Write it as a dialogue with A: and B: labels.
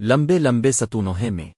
A: لمبے لمبے ستونوہے میں۔